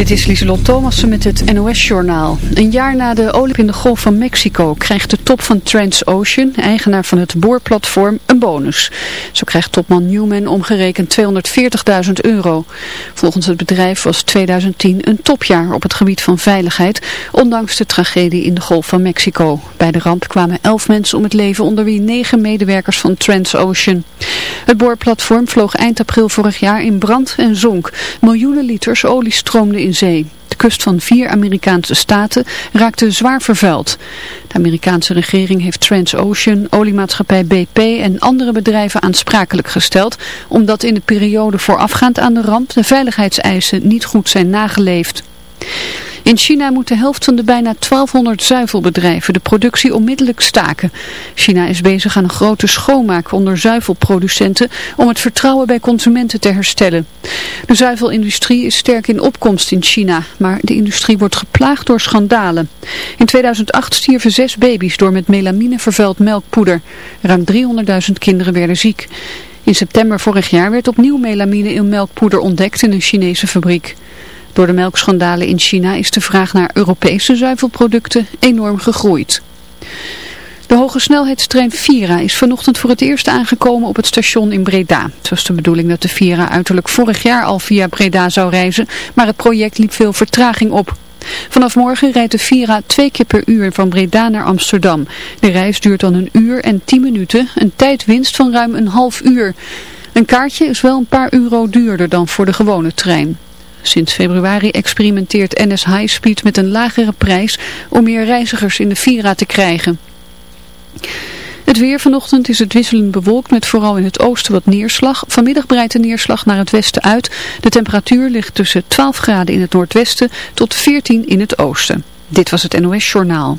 Dit is Lieselot Thomassen met het NOS-journaal. Een jaar na de olie in de Golf van Mexico krijgt de top van Transocean, eigenaar van het boorplatform, een bonus. Zo krijgt topman Newman omgerekend 240.000 euro. Volgens het bedrijf was 2010 een topjaar op het gebied van veiligheid, ondanks de tragedie in de Golf van Mexico. Bij de ramp kwamen 11 mensen om het leven, onder wie 9 medewerkers van Transocean. Het boorplatform vloog eind april vorig jaar in brand en zonk. Miljoenen liters olie stroomden in De kust van vier Amerikaanse staten raakte zwaar vervuild. De Amerikaanse regering heeft Transocean, oliemaatschappij BP en andere bedrijven aansprakelijk gesteld, omdat in de periode voorafgaand aan de ramp de veiligheidseisen niet goed zijn nageleefd. In China moet de helft van de bijna 1200 zuivelbedrijven de productie onmiddellijk staken. China is bezig aan een grote schoonmaak onder zuivelproducenten om het vertrouwen bij consumenten te herstellen. De zuivelindustrie is sterk in opkomst in China, maar de industrie wordt geplaagd door schandalen. In 2008 stierven zes baby's door met melamine vervuild melkpoeder. Ruim 300.000 kinderen werden ziek. In september vorig jaar werd opnieuw melamine in melkpoeder ontdekt in een Chinese fabriek. Door de melkschandalen in China is de vraag naar Europese zuivelproducten enorm gegroeid. De hoge snelheidstrein Vira is vanochtend voor het eerst aangekomen op het station in Breda. Het was de bedoeling dat de Vira uiterlijk vorig jaar al via Breda zou reizen, maar het project liep veel vertraging op. Vanaf morgen rijdt de Vira twee keer per uur van Breda naar Amsterdam. De reis duurt dan een uur en tien minuten, een tijdwinst van ruim een half uur. Een kaartje is wel een paar euro duurder dan voor de gewone trein. Sinds februari experimenteert NS High Speed met een lagere prijs om meer reizigers in de Vira te krijgen. Het weer vanochtend is het wisselend bewolkt met vooral in het oosten wat neerslag. Vanmiddag breidt de neerslag naar het westen uit. De temperatuur ligt tussen 12 graden in het noordwesten tot 14 in het oosten. Dit was het NOS Journaal.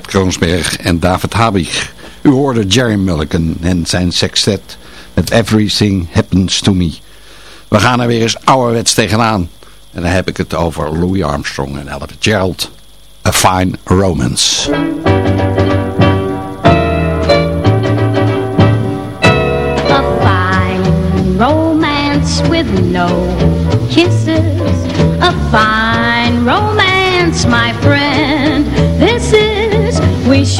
Kroonsberg en David Habig. U hoorde Jerry Mulligan en zijn sextet met Everything Happens to Me. We gaan er weer eens ouderwets tegenaan. En dan heb ik het over Louis Armstrong en Ella Gerald. A Fine Romance. A fine romance with no kisses. A fine romance, my friend.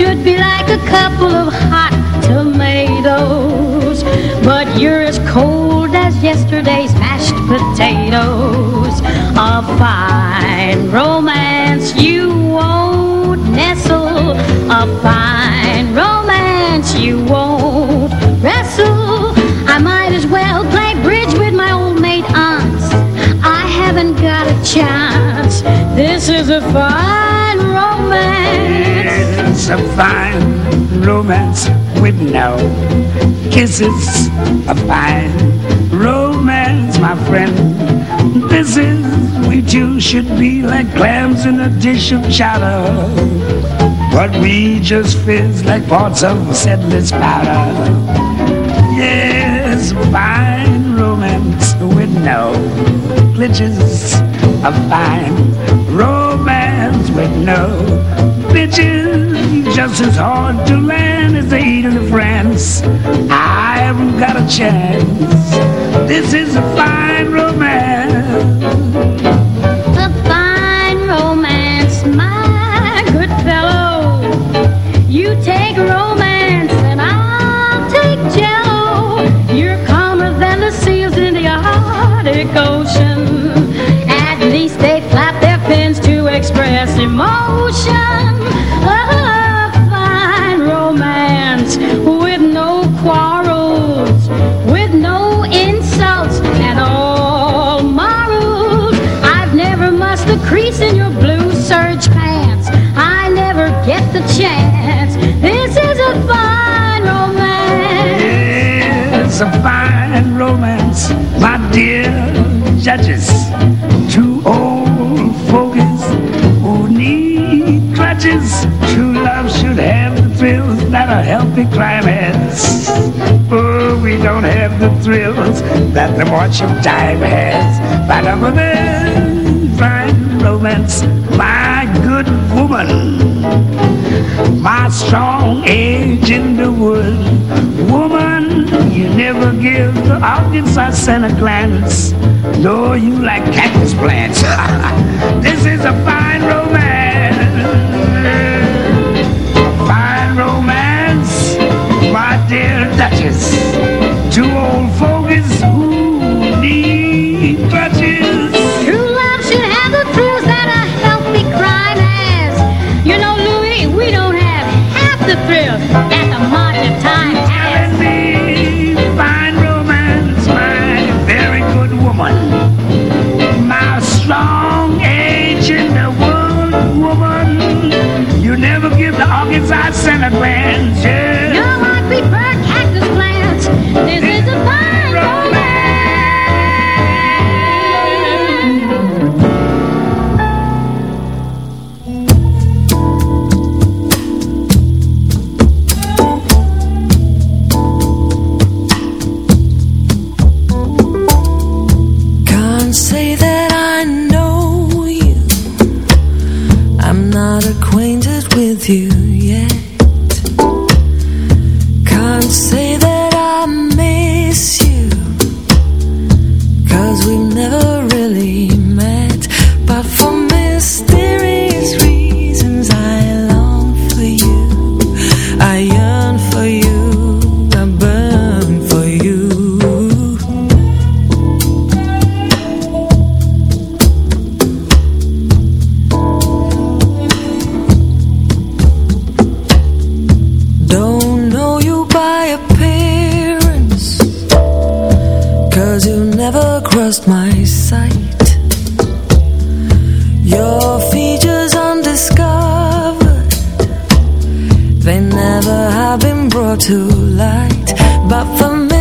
Should be like a couple of hot tomatoes. But you're as cold as yesterday's mashed potatoes. A fine romance you won't nestle. A fine romance you won't wrestle. I might as well play bridge with my old maid aunts. I haven't got a chance. This is a fine. A fine romance with no kisses. A fine romance, my friend. This is we two should be like clams in a dish of chowder. But we just fizz like parts of settler's powder. Yes, fine romance with no glitches. A fine romance with no bitches just as hard to land as they eat in France. I haven't got a chance. This is a fine romance. emotion a fine romance with no quarrels, with no insults at all morals. I've never must a crease in your blue serge pants. I never get the chance. This is a fine romance. It's a fine True love should have the thrills that a healthy climate Oh, we don't have the thrills that the march of time has. But I'm a man, fine romance, my good woman, my strong age in the wood. Woman, you never give the audience a center glance, No, you like cactus plants. this is a fine centigrade. lost my sight. Your features undiscovered They never have been brought to light. But for me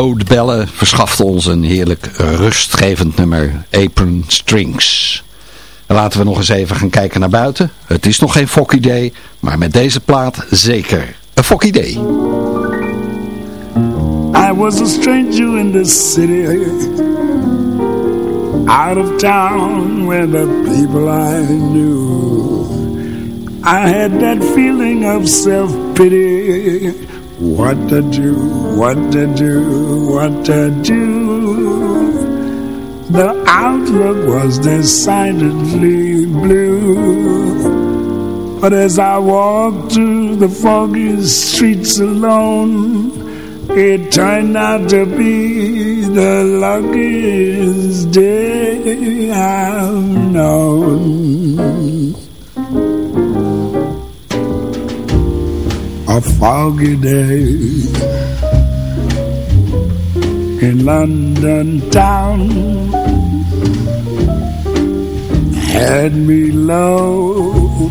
Bo verschaft ons een heerlijk rustgevend nummer, Apron Strings. En laten we nog eens even gaan kijken naar buiten. Het is nog geen Focky Day, maar met deze plaat zeker een Focky Day. I was a stranger in this city Out of town where the people I knew I had that feeling of self-pity What to do, what to do, what to do. The outlook was decidedly blue. But as I walked through the foggy streets alone It turned out to be the luckiest day I've known A foggy day in London town had me low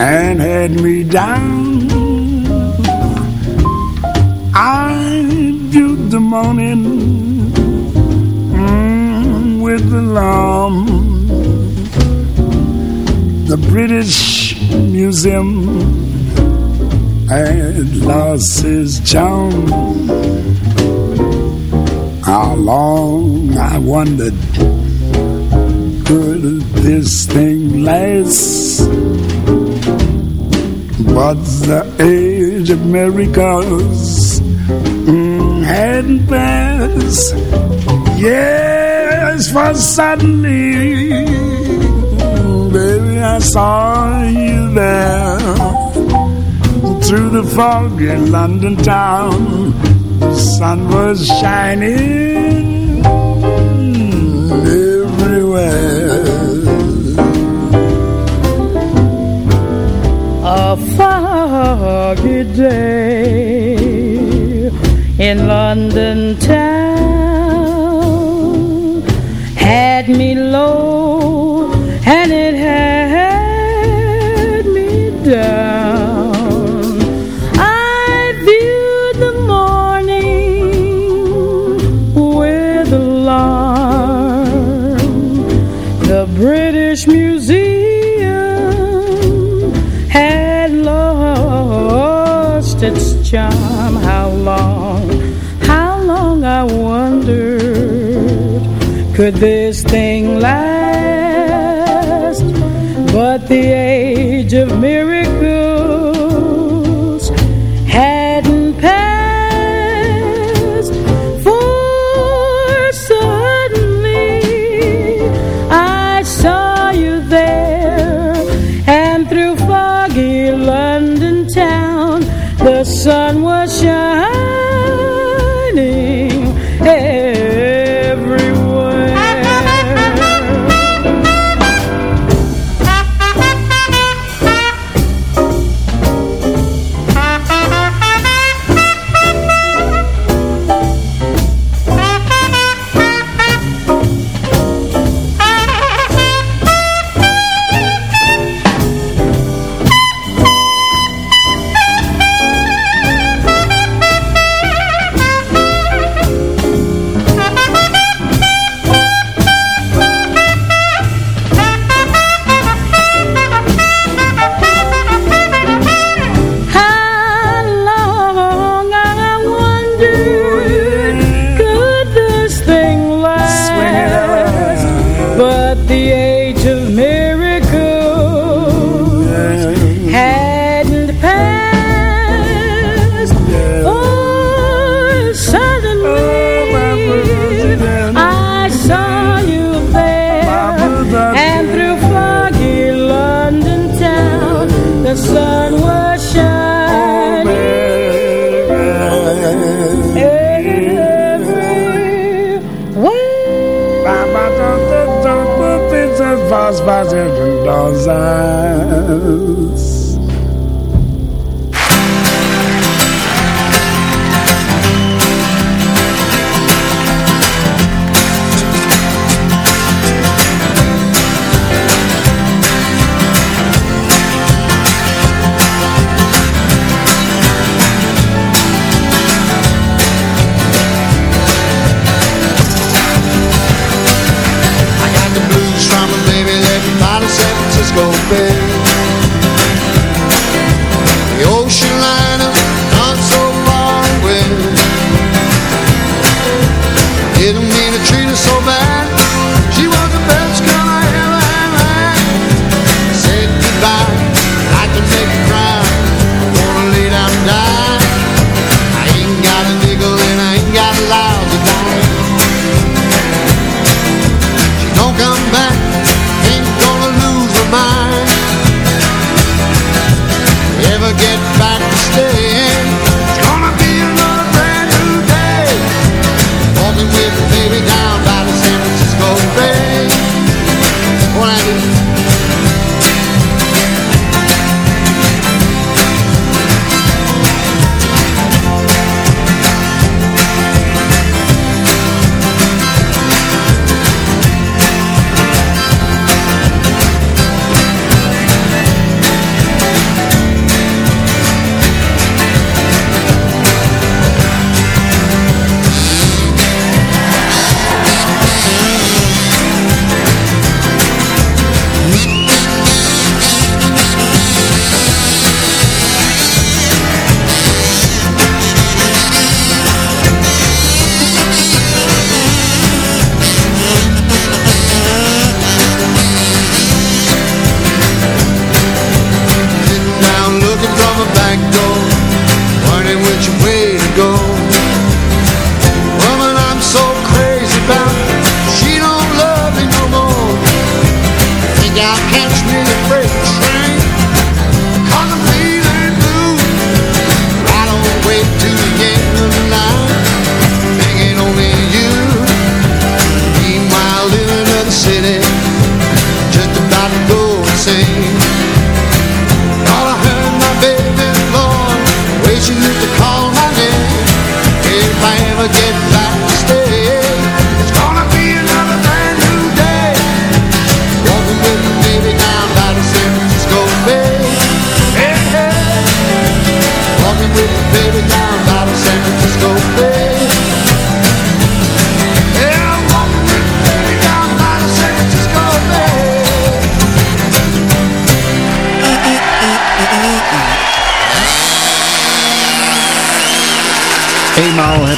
and had me down. I viewed the morning mm, with alarm. The British Museum had lost his charm. How long I wondered could this thing last? But the age of miracles mm, hadn't passed. Yes, for suddenly, baby, I saw through the fog in London town. The sun was shining everywhere. A foggy day in London town had me low charm How long, how long I wondered Could this thing last? But the age of miracles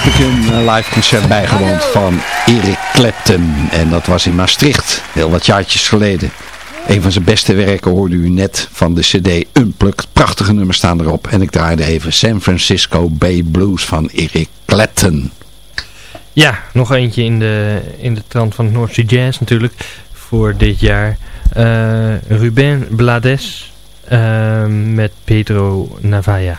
heb ik een eh, live concert bijgewoond van Eric Clapton. En dat was in Maastricht, heel wat jaartjes geleden. Een van zijn beste werken hoorde u net van de cd Unplugged. Prachtige nummers staan erop. En ik draaide even San Francisco Bay Blues van Eric Clapton. Ja, nog eentje in de, in de trant van het North Sea Jazz natuurlijk. Voor dit jaar. Eh, Ruben Blades eh, met Pedro Navaja.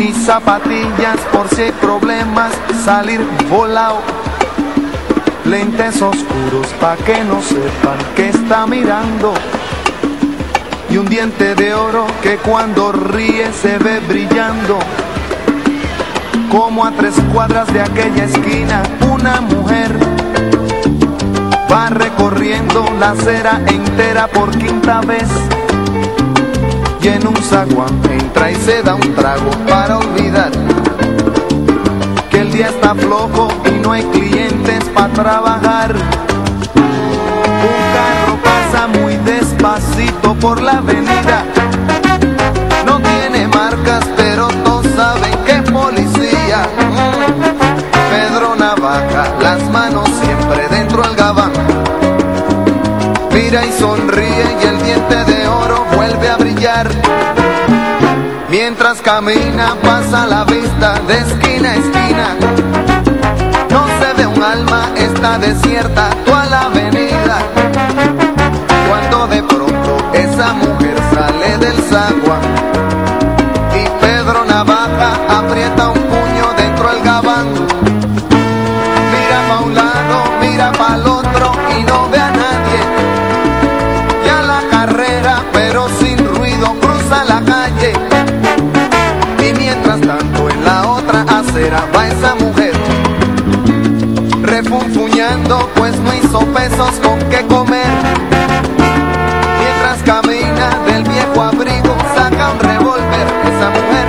y zapatillas por si hay problemas salir volado. Lentes oscuros pa' que no sepan que está mirando. Y un diente de oro que cuando ríe se ve brillando. Como a tres cuadras de aquella esquina una mujer va recorriendo la acera entera por quinta vez y en un zaguán entra y se da un trago para olvidar que el día está flojo y no hay clientes para trabajar. Un carro pasa muy despacito por la avenida, no tiene marcas pero todos saben que es policía. Pedro Navaja, las manos siempre dentro del gabán, mira y sonríe Mientras camina pasa la vista de esquina a esquina. No se ve un alma, está desierta toda la avenida. Cuando de pronto esa mujer sale del zaguán pesos con qué comer. Mientras camina del viejo abrigo, saca un revólver esa mujer.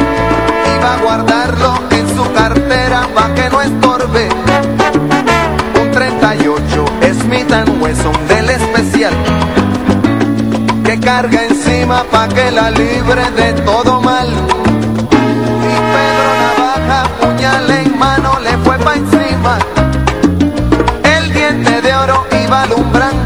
Y va a guardarlo en su cartera pa' que no estorbe. Un 38 Smith Wesson del especial que carga encima pa' que la libre de todo mal. Y Pedro Navaja, puñal en mano, le fue pa' encima. El diente de oro cavalo branco.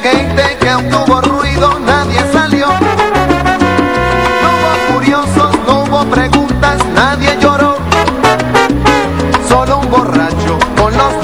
Gente que hubo ruido, nadie salió. No hubo curiosos, no hubo preguntas, nadie lloró. Solo un borracho con los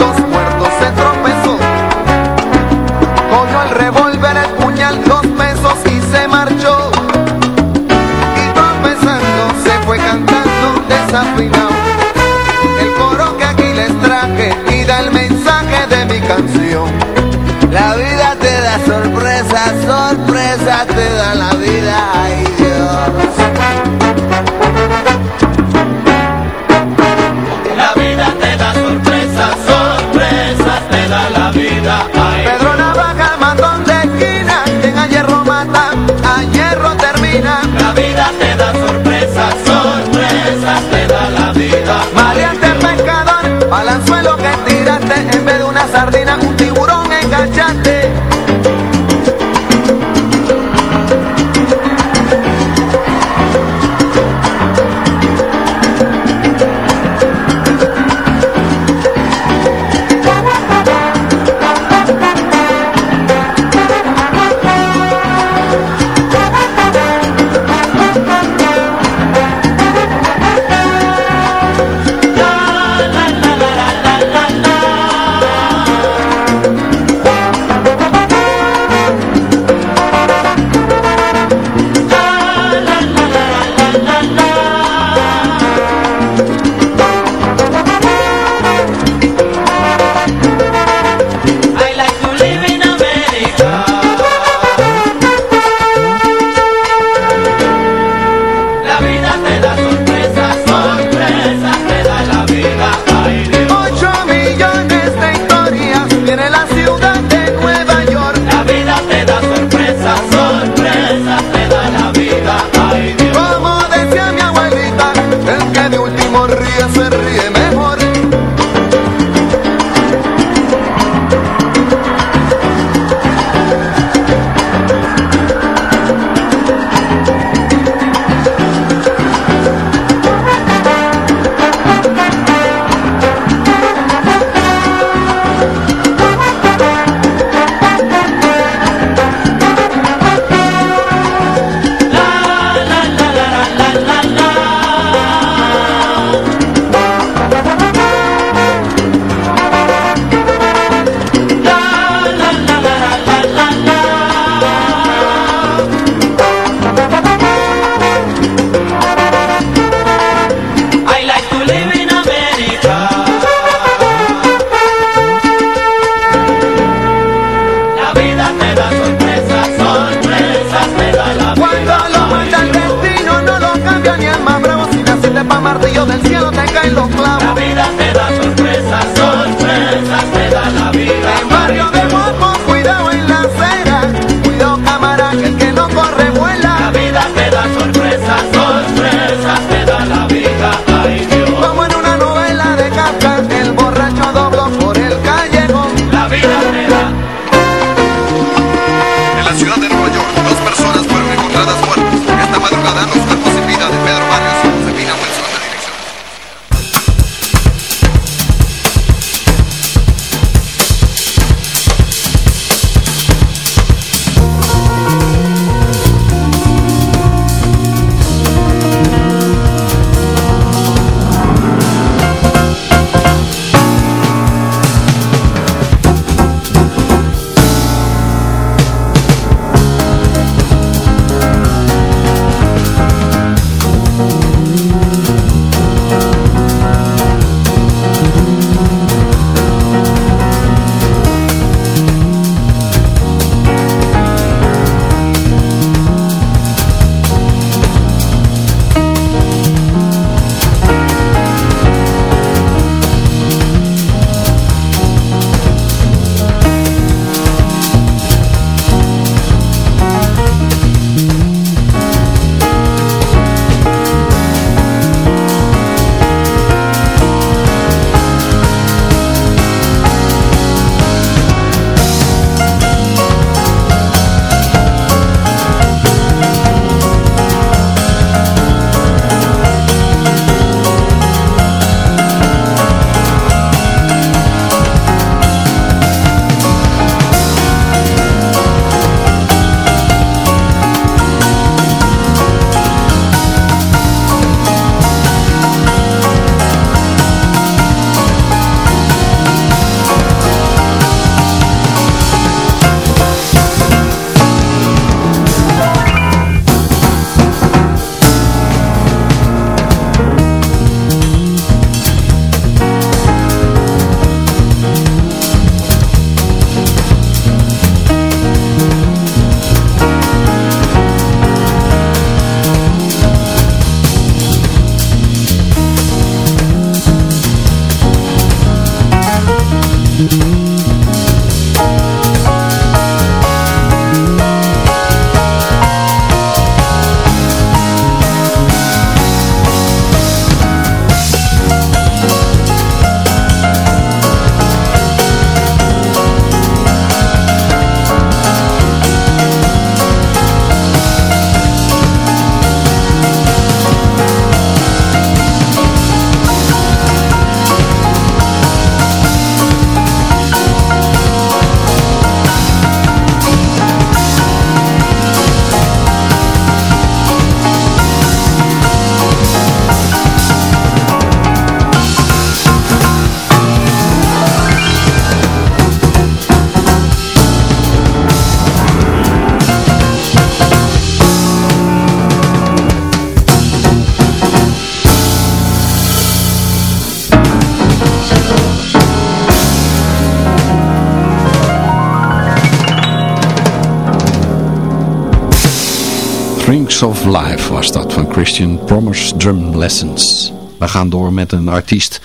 Of Life was dat van Christian Promise Drum Lessons. We gaan door met een artiest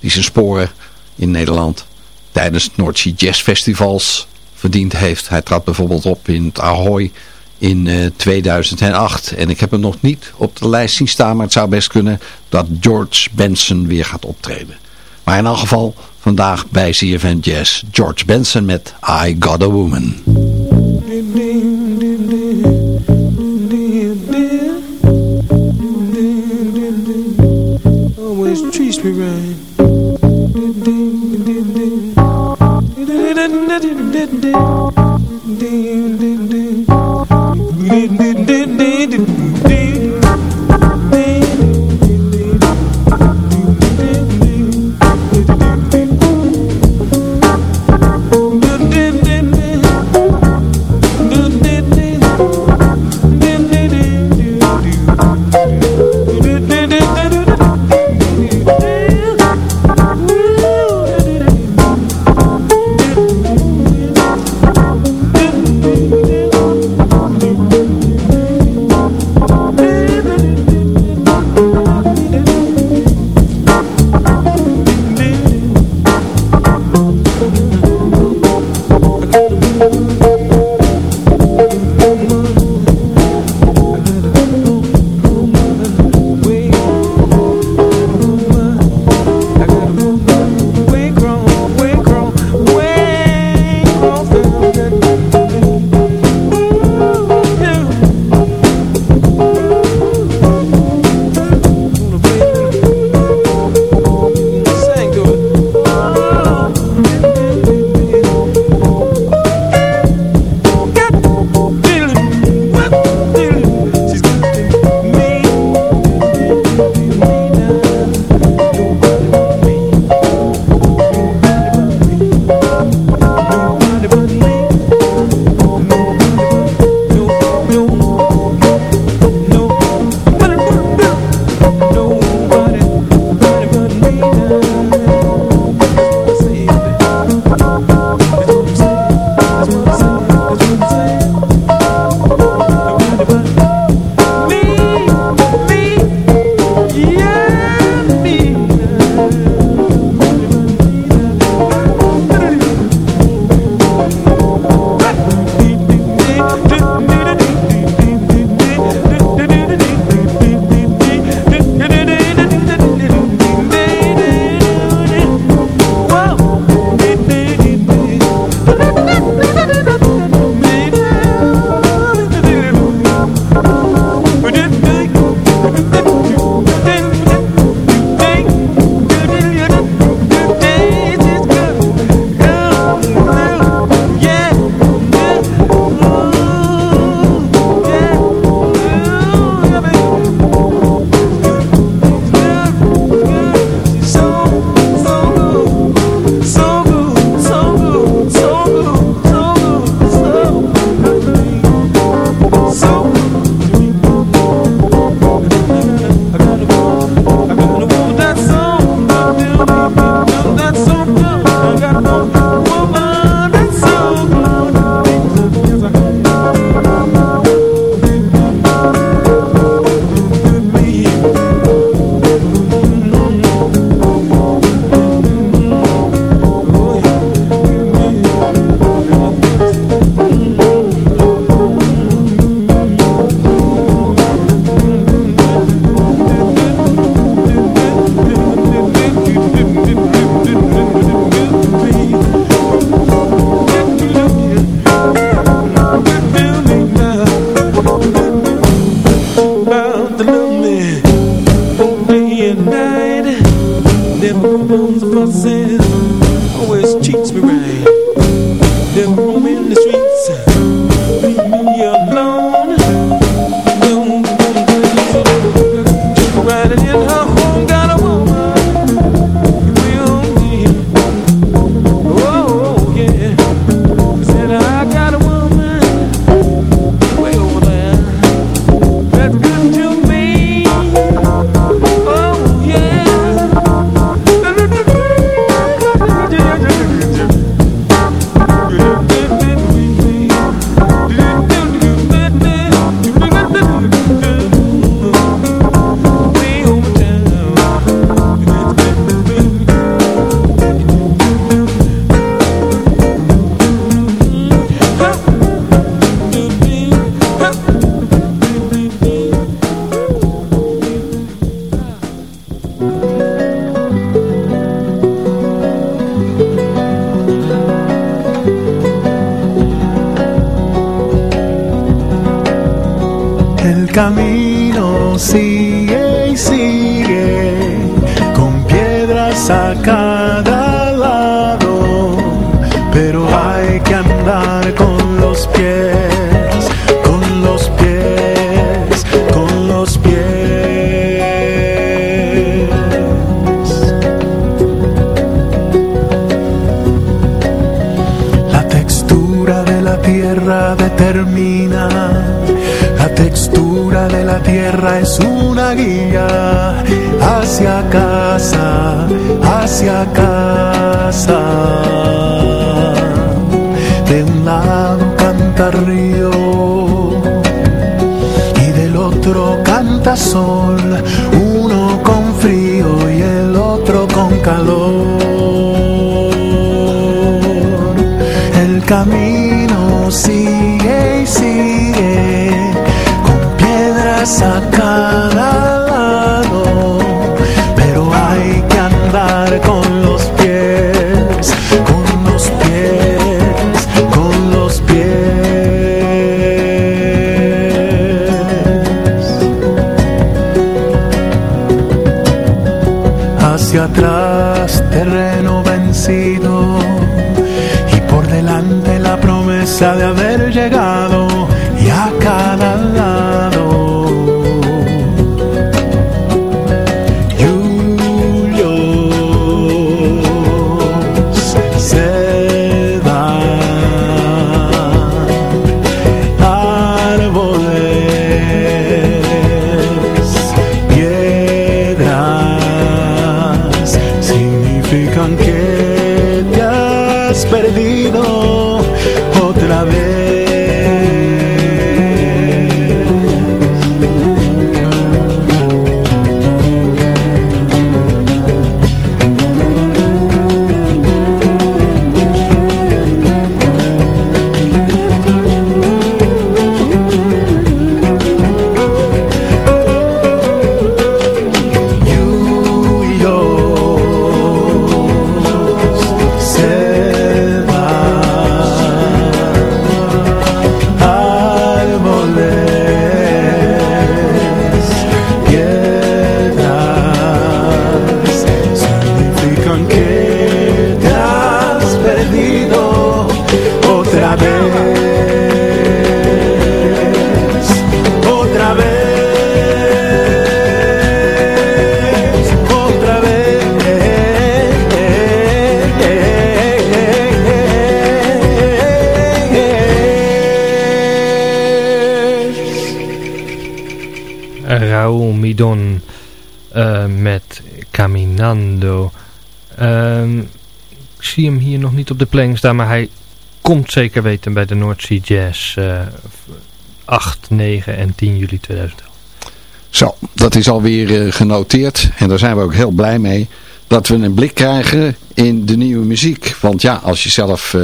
die zijn sporen in Nederland tijdens Sea Jazz Festivals verdiend heeft. Hij trad bijvoorbeeld op in het Ahoy in 2008. Eh, en ik heb hem nog niet op de lijst zien staan, maar het zou best kunnen dat George Benson weer gaat optreden. Maar in elk geval vandaag bij CFN Jazz George Benson met I Got a Woman. me did. Es una guía hacia casa, hacia casa. De un lado canta río y del otro canta sol, pero hay que andar con los pies, con los pies, con los pies. Hacia atrás terreno vencido y por delante la promesa de haber op de planning staan, maar hij komt zeker weten bij de North Sea Jazz eh, 8, 9 en 10 juli 2011. Zo, dat is alweer eh, genoteerd. En daar zijn we ook heel blij mee. Dat we een blik krijgen in de nieuwe muziek. Want ja, als je zelf eh,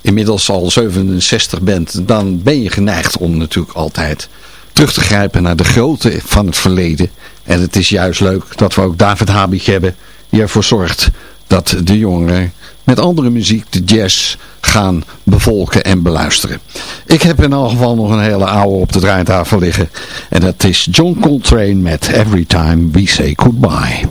inmiddels al 67 bent, dan ben je geneigd om natuurlijk altijd terug te grijpen naar de grootte van het verleden. En het is juist leuk dat we ook David Habig hebben, die ervoor zorgt dat de jongeren met andere muziek de jazz gaan bevolken en beluisteren. Ik heb in elk geval nog een hele oude op de draaitafel liggen. En dat is John Coltrane met Every Time We Say Goodbye.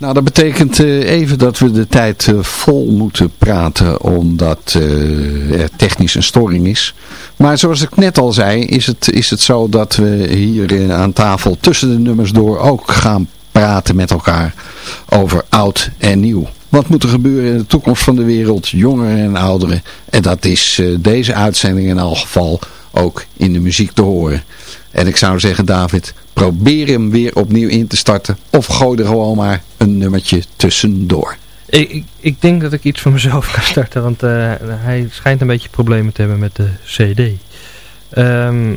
Nou, dat betekent eh, even dat we de tijd eh, vol moeten praten, omdat eh, er technisch een storing is. Maar zoals ik net al zei, is het, is het zo dat we hier aan tafel tussen de nummers door ook gaan praten met elkaar over oud en nieuw. Wat moet er gebeuren in de toekomst van de wereld, jongeren en ouderen? En dat is deze uitzending in elk geval ook in de muziek te horen. En ik zou zeggen, David, probeer hem weer opnieuw in te starten. Of gooi er gewoon maar een nummertje tussendoor. Ik, ik, denk dat ik iets voor mezelf ga starten, want eh, hij schijnt een beetje problemen te hebben met de CD. Ehm,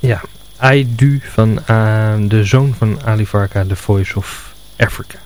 ja, Aidu van eh, de zoon van Ali Farka, The Voice of Africa.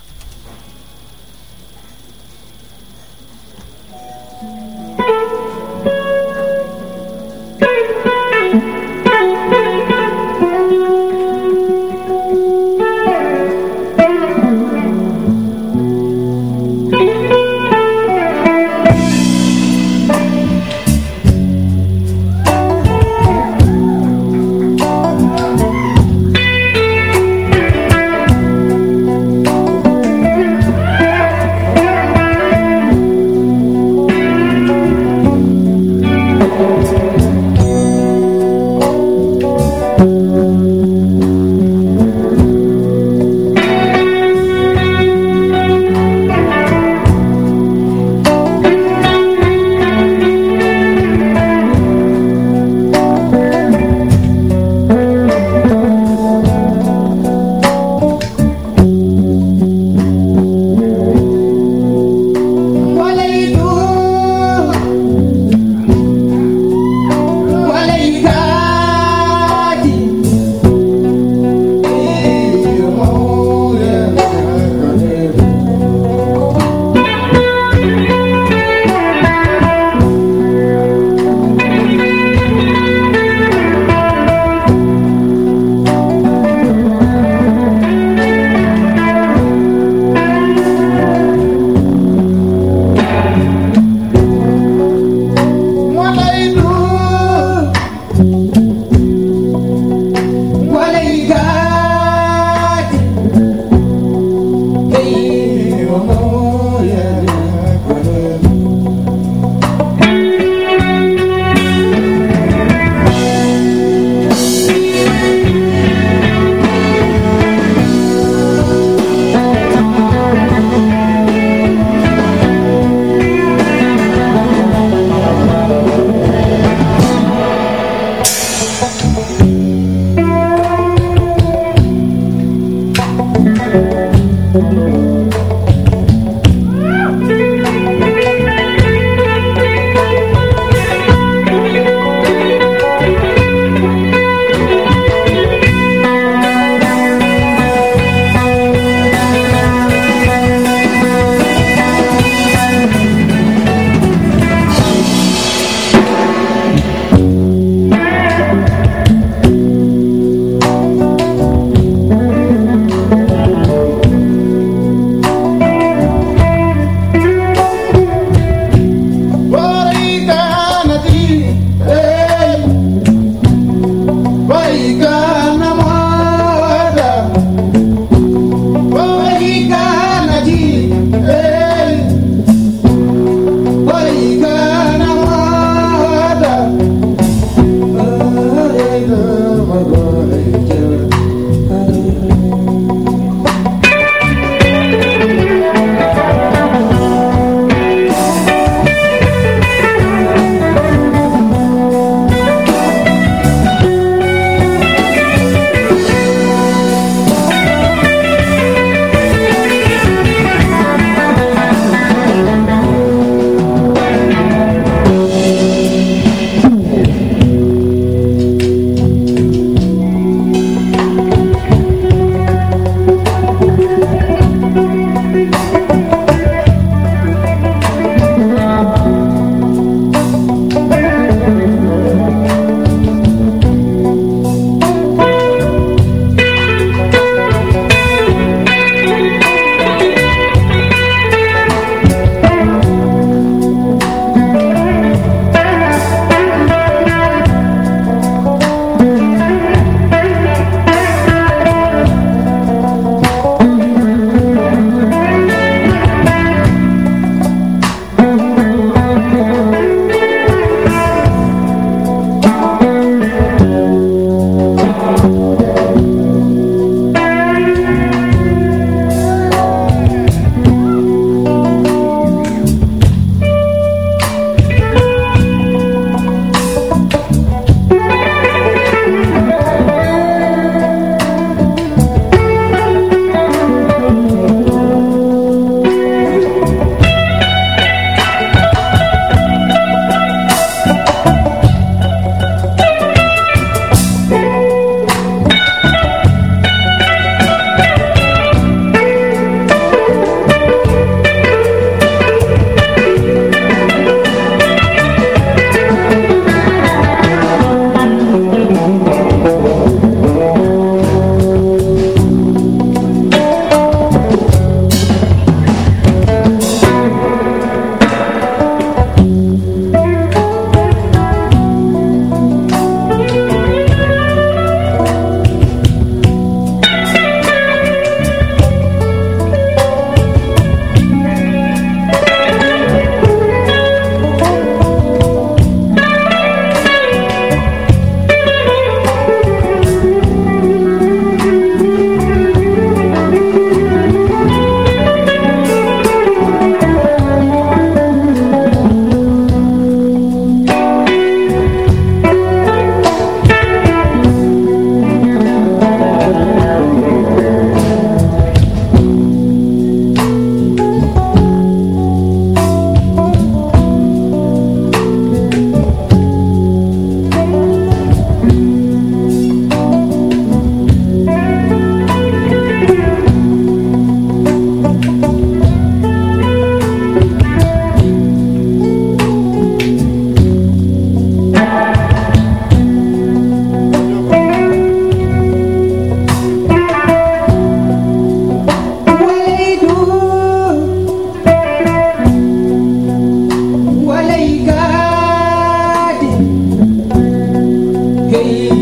Yeah.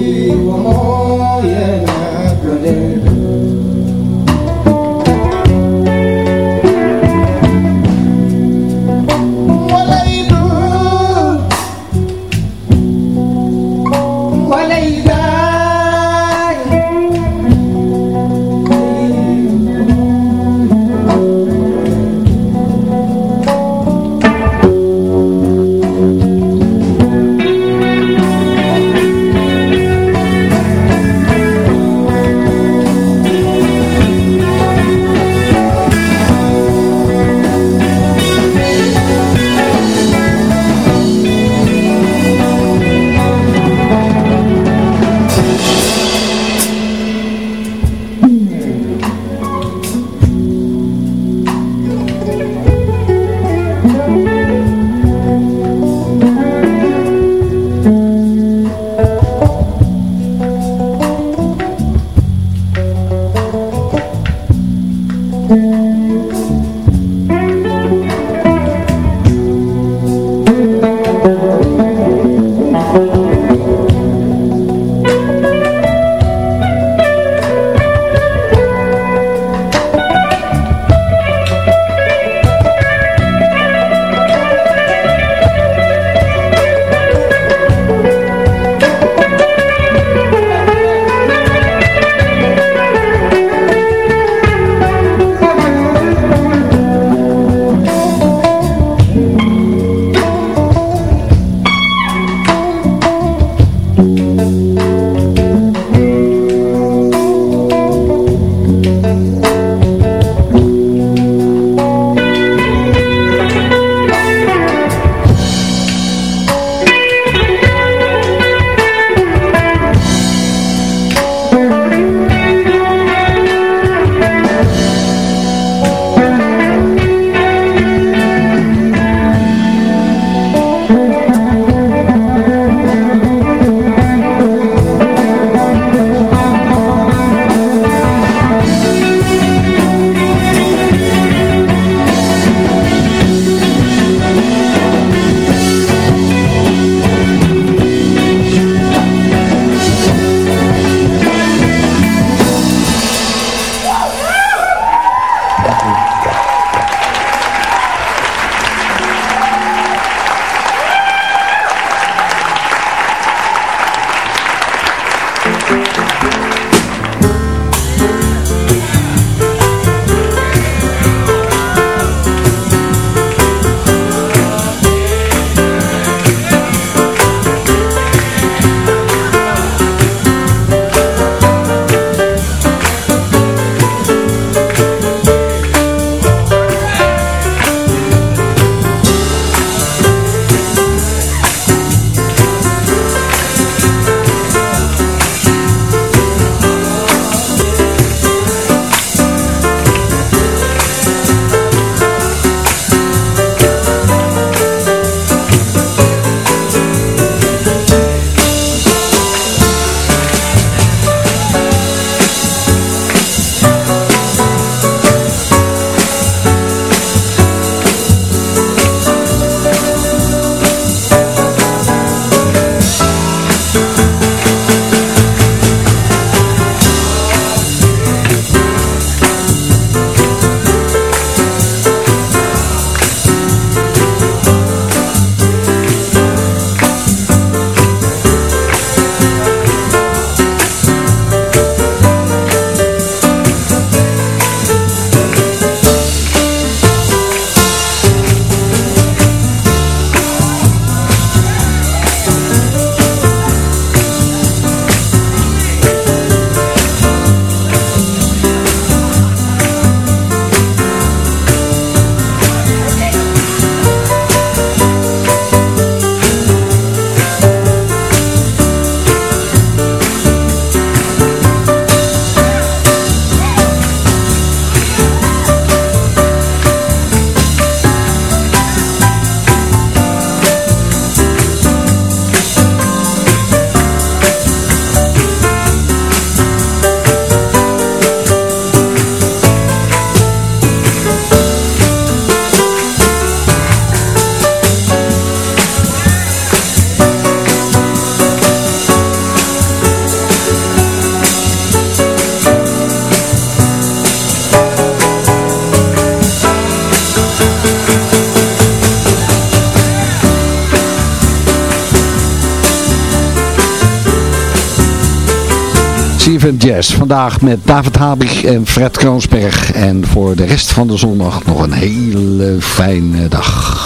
Jazz. Vandaag met David Habig en Fred Kroonsberg. En voor de rest van de zondag nog een hele fijne dag.